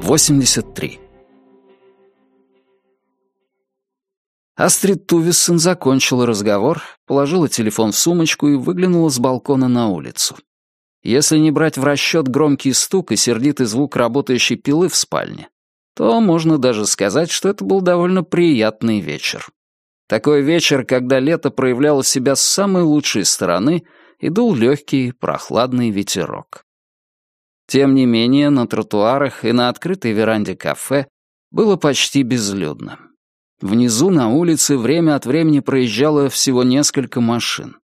Восемьдесят три. Астрид Тувиссон закончила разговор, положила телефон в сумочку и выглянула с балкона на улицу. Если не брать в расчет громкий стук и сердитый звук работающей пилы в спальне, то можно даже сказать, что это был довольно приятный вечер. Такой вечер, когда лето проявляло себя с самой лучшей стороны и дул легкий, прохладный ветерок. Тем не менее, на тротуарах и на открытой веранде кафе было почти безлюдно. Внизу на улице время от времени проезжало всего несколько машин.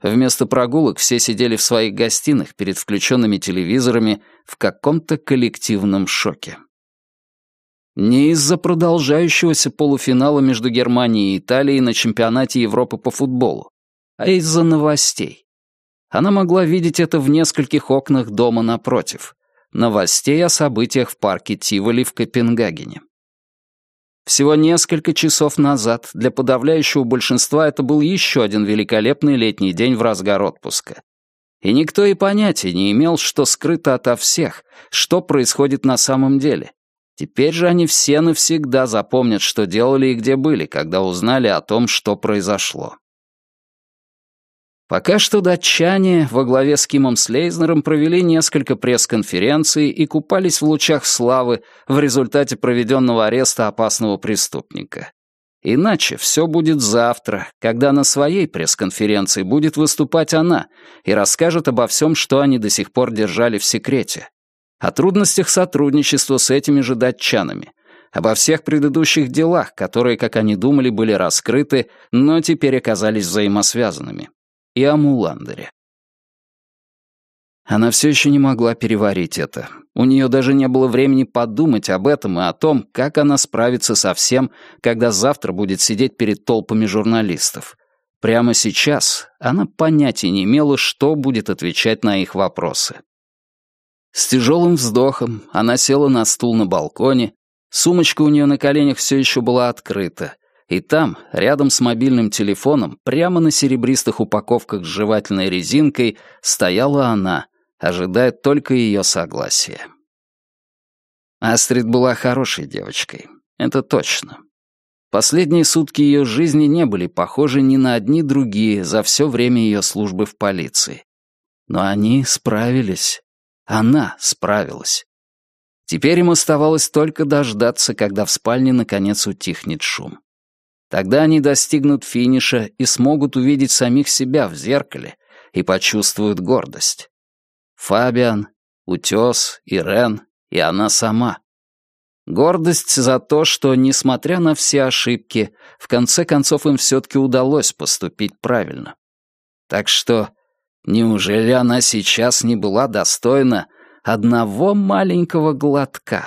Вместо прогулок все сидели в своих гостиных перед включенными телевизорами в каком-то коллективном шоке. Не из-за продолжающегося полуфинала между Германией и Италией на чемпионате Европы по футболу, а из-за новостей. Она могла видеть это в нескольких окнах дома напротив. Новостей о событиях в парке Тиволи в Копенгагене. Всего несколько часов назад для подавляющего большинства это был еще один великолепный летний день в разгар отпуска. И никто и понятия не имел, что скрыто ото всех, что происходит на самом деле. Теперь же они все навсегда запомнят, что делали и где были, когда узнали о том, что произошло. Пока что датчане во главе с Кимом Слейзнером провели несколько пресс-конференций и купались в лучах славы в результате проведенного ареста опасного преступника. Иначе все будет завтра, когда на своей пресс-конференции будет выступать она и расскажет обо всем, что они до сих пор держали в секрете. О трудностях сотрудничества с этими же датчанами, обо всех предыдущих делах, которые, как они думали, были раскрыты, но теперь оказались взаимосвязанными и о Муландере. Она все еще не могла переварить это. У нее даже не было времени подумать об этом и о том, как она справится со всем, когда завтра будет сидеть перед толпами журналистов. Прямо сейчас она понятия не имела, что будет отвечать на их вопросы. С тяжелым вздохом она села на стул на балконе, сумочка у нее на коленях все еще была открыта, и там, рядом с мобильным телефоном, прямо на серебристых упаковках с жевательной резинкой, стояла она, ожидая только ее согласия. Астрид была хорошей девочкой, это точно. Последние сутки ее жизни не были похожи ни на одни другие за все время ее службы в полиции. Но они справились. Она справилась. Теперь им оставалось только дождаться, когда в спальне наконец утихнет шум. Тогда они достигнут финиша и смогут увидеть самих себя в зеркале и почувствуют гордость. Фабиан, Утес, Ирен и она сама. Гордость за то, что, несмотря на все ошибки, в конце концов им все-таки удалось поступить правильно. Так что, неужели она сейчас не была достойна одного маленького глотка?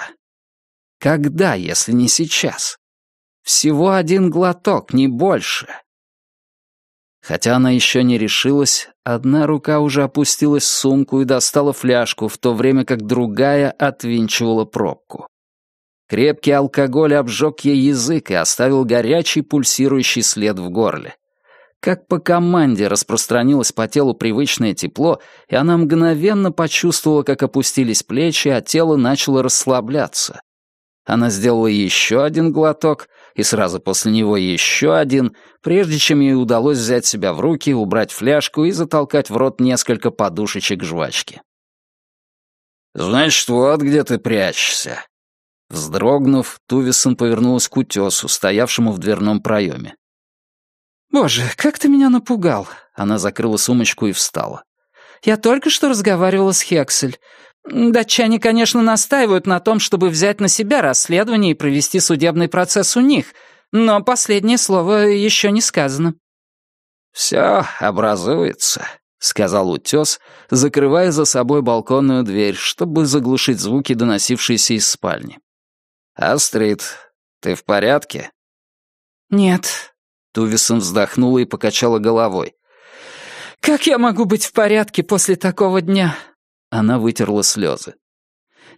Когда, если не сейчас? Всего один глоток, не больше. Хотя она еще не решилась, одна рука уже опустилась в сумку и достала фляжку, в то время как другая отвинчивала пробку. Крепкий алкоголь обжег ей язык и оставил горячий пульсирующий след в горле. Как по команде распространилось по телу привычное тепло, и она мгновенно почувствовала, как опустились плечи, а тело начало расслабляться. Она сделала еще один глоток — и сразу после него еще один, прежде чем ей удалось взять себя в руки, убрать фляжку и затолкать в рот несколько подушечек жвачки. «Значит, вот где ты прячешься». Вздрогнув, Тувисон повернулась к утесу, стоявшему в дверном проеме. «Боже, как ты меня напугал!» Она закрыла сумочку и встала. «Я только что разговаривала с Хексель. Датчане, конечно, настаивают на том, чтобы взять на себя расследование и провести судебный процесс у них, но последнее слово еще не сказано. «Все образуется», — сказал утес, закрывая за собой балконную дверь, чтобы заглушить звуки, доносившиеся из спальни. «Астрид, ты в порядке?» «Нет», — Тувисон вздохнула и покачала головой. «Как я могу быть в порядке после такого дня? Она вытерла слезы.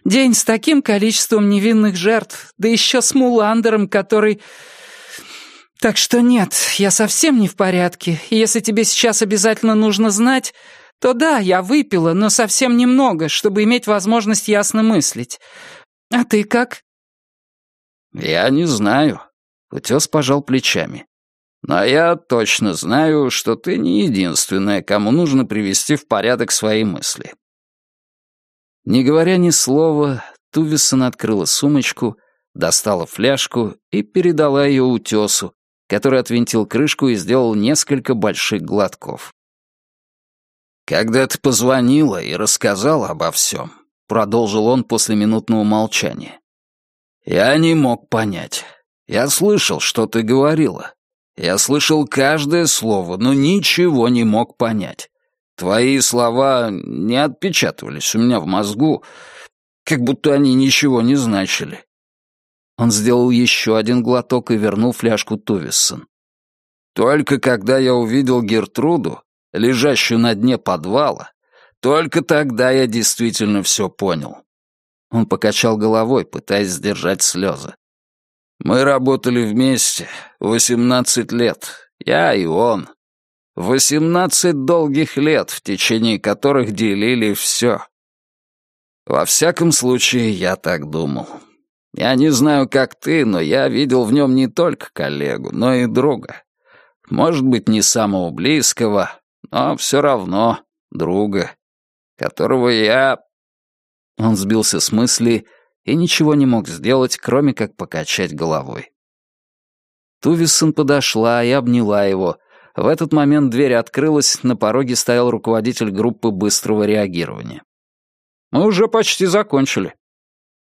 «День с таким количеством невинных жертв, да еще с Муландером, который...» «Так что нет, я совсем не в порядке, и если тебе сейчас обязательно нужно знать, то да, я выпила, но совсем немного, чтобы иметь возможность ясно мыслить. А ты как?» «Я не знаю», — утес пожал плечами. «Но я точно знаю, что ты не единственная, кому нужно привести в порядок свои мысли». Не говоря ни слова, Тувисон открыла сумочку, достала фляжку и передала ее утесу, который отвинтил крышку и сделал несколько больших глотков. «Когда ты позвонила и рассказала обо всем», — продолжил он после минутного молчания, «я не мог понять. Я слышал, что ты говорила. Я слышал каждое слово, но ничего не мог понять. Твои слова не отпечатывались у меня в мозгу, как будто они ничего не значили. Он сделал еще один глоток и вернул фляжку Тувиссон. Только когда я увидел Гертруду, лежащую на дне подвала, только тогда я действительно все понял. Он покачал головой, пытаясь сдержать слезы. Мы работали вместе восемнадцать лет, я и он. Восемнадцать долгих лет, в течение которых делили все. Во всяком случае, я так думал. Я не знаю, как ты, но я видел в нем не только коллегу, но и друга. Может быть, не самого близкого, но все равно друга, которого я...» Он сбился с мысли и ничего не мог сделать, кроме как покачать головой. Тувисон подошла и обняла его. В этот момент дверь открылась, на пороге стоял руководитель группы быстрого реагирования. «Мы уже почти закончили»,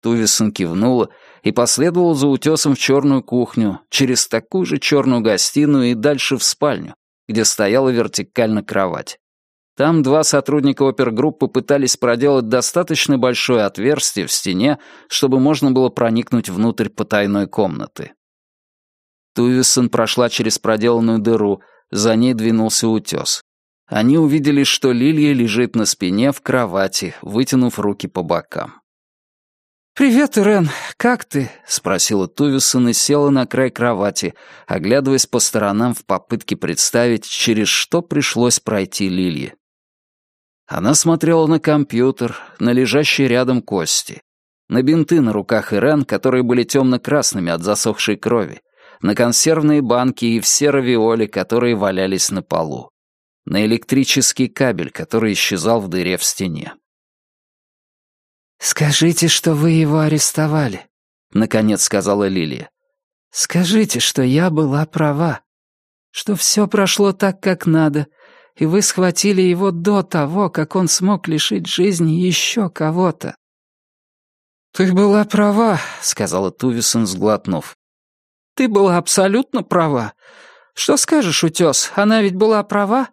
Тувисон кивнула и последовала за утесом в черную кухню, через такую же черную гостиную и дальше в спальню, где стояла вертикально кровать. Там два сотрудника опергруппы пытались проделать достаточно большое отверстие в стене, чтобы можно было проникнуть внутрь потайной комнаты. Тувисон прошла через проделанную дыру, за ней двинулся утес. Они увидели, что Лилия лежит на спине в кровати, вытянув руки по бокам. «Привет, Ирен, как ты?» — спросила Тувисон и села на край кровати, оглядываясь по сторонам в попытке представить, через что пришлось пройти Лилье. Она смотрела на компьютер, на лежащие рядом кости, на бинты на руках Ирен, которые были темно-красными от засохшей крови, на консервные банки и все равиоли, которые валялись на полу, на электрический кабель, который исчезал в дыре в стене. «Скажите, что вы его арестовали», — наконец сказала Лилия. «Скажите, что я была права, что все прошло так, как надо, и вы схватили его до того, как он смог лишить жизни еще кого-то». «Ты была права», — сказала Тувисон, сглотнув. «Ты была абсолютно права. Что скажешь, утес, она ведь была права?»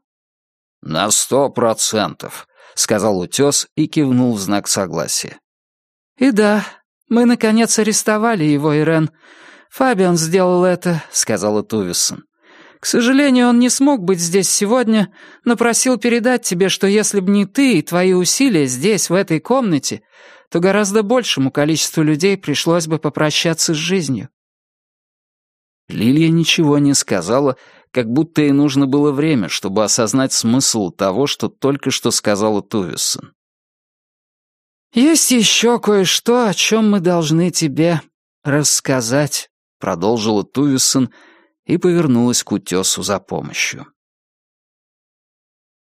«На сто процентов», — сказал утес и кивнул в знак согласия. «И да, мы, наконец, арестовали его, Ирен. Фабиан сделал это», — сказала Тувисон. «К сожалению, он не смог быть здесь сегодня, но просил передать тебе, что если бы не ты и твои усилия здесь, в этой комнате, то гораздо большему количеству людей пришлось бы попрощаться с жизнью». Лилия ничего не сказала, как будто ей нужно было время, чтобы осознать смысл того, что только что сказала Тувисон. «Есть еще кое-что, о чем мы должны тебе рассказать», — продолжила Тувисон и повернулась к утесу за помощью.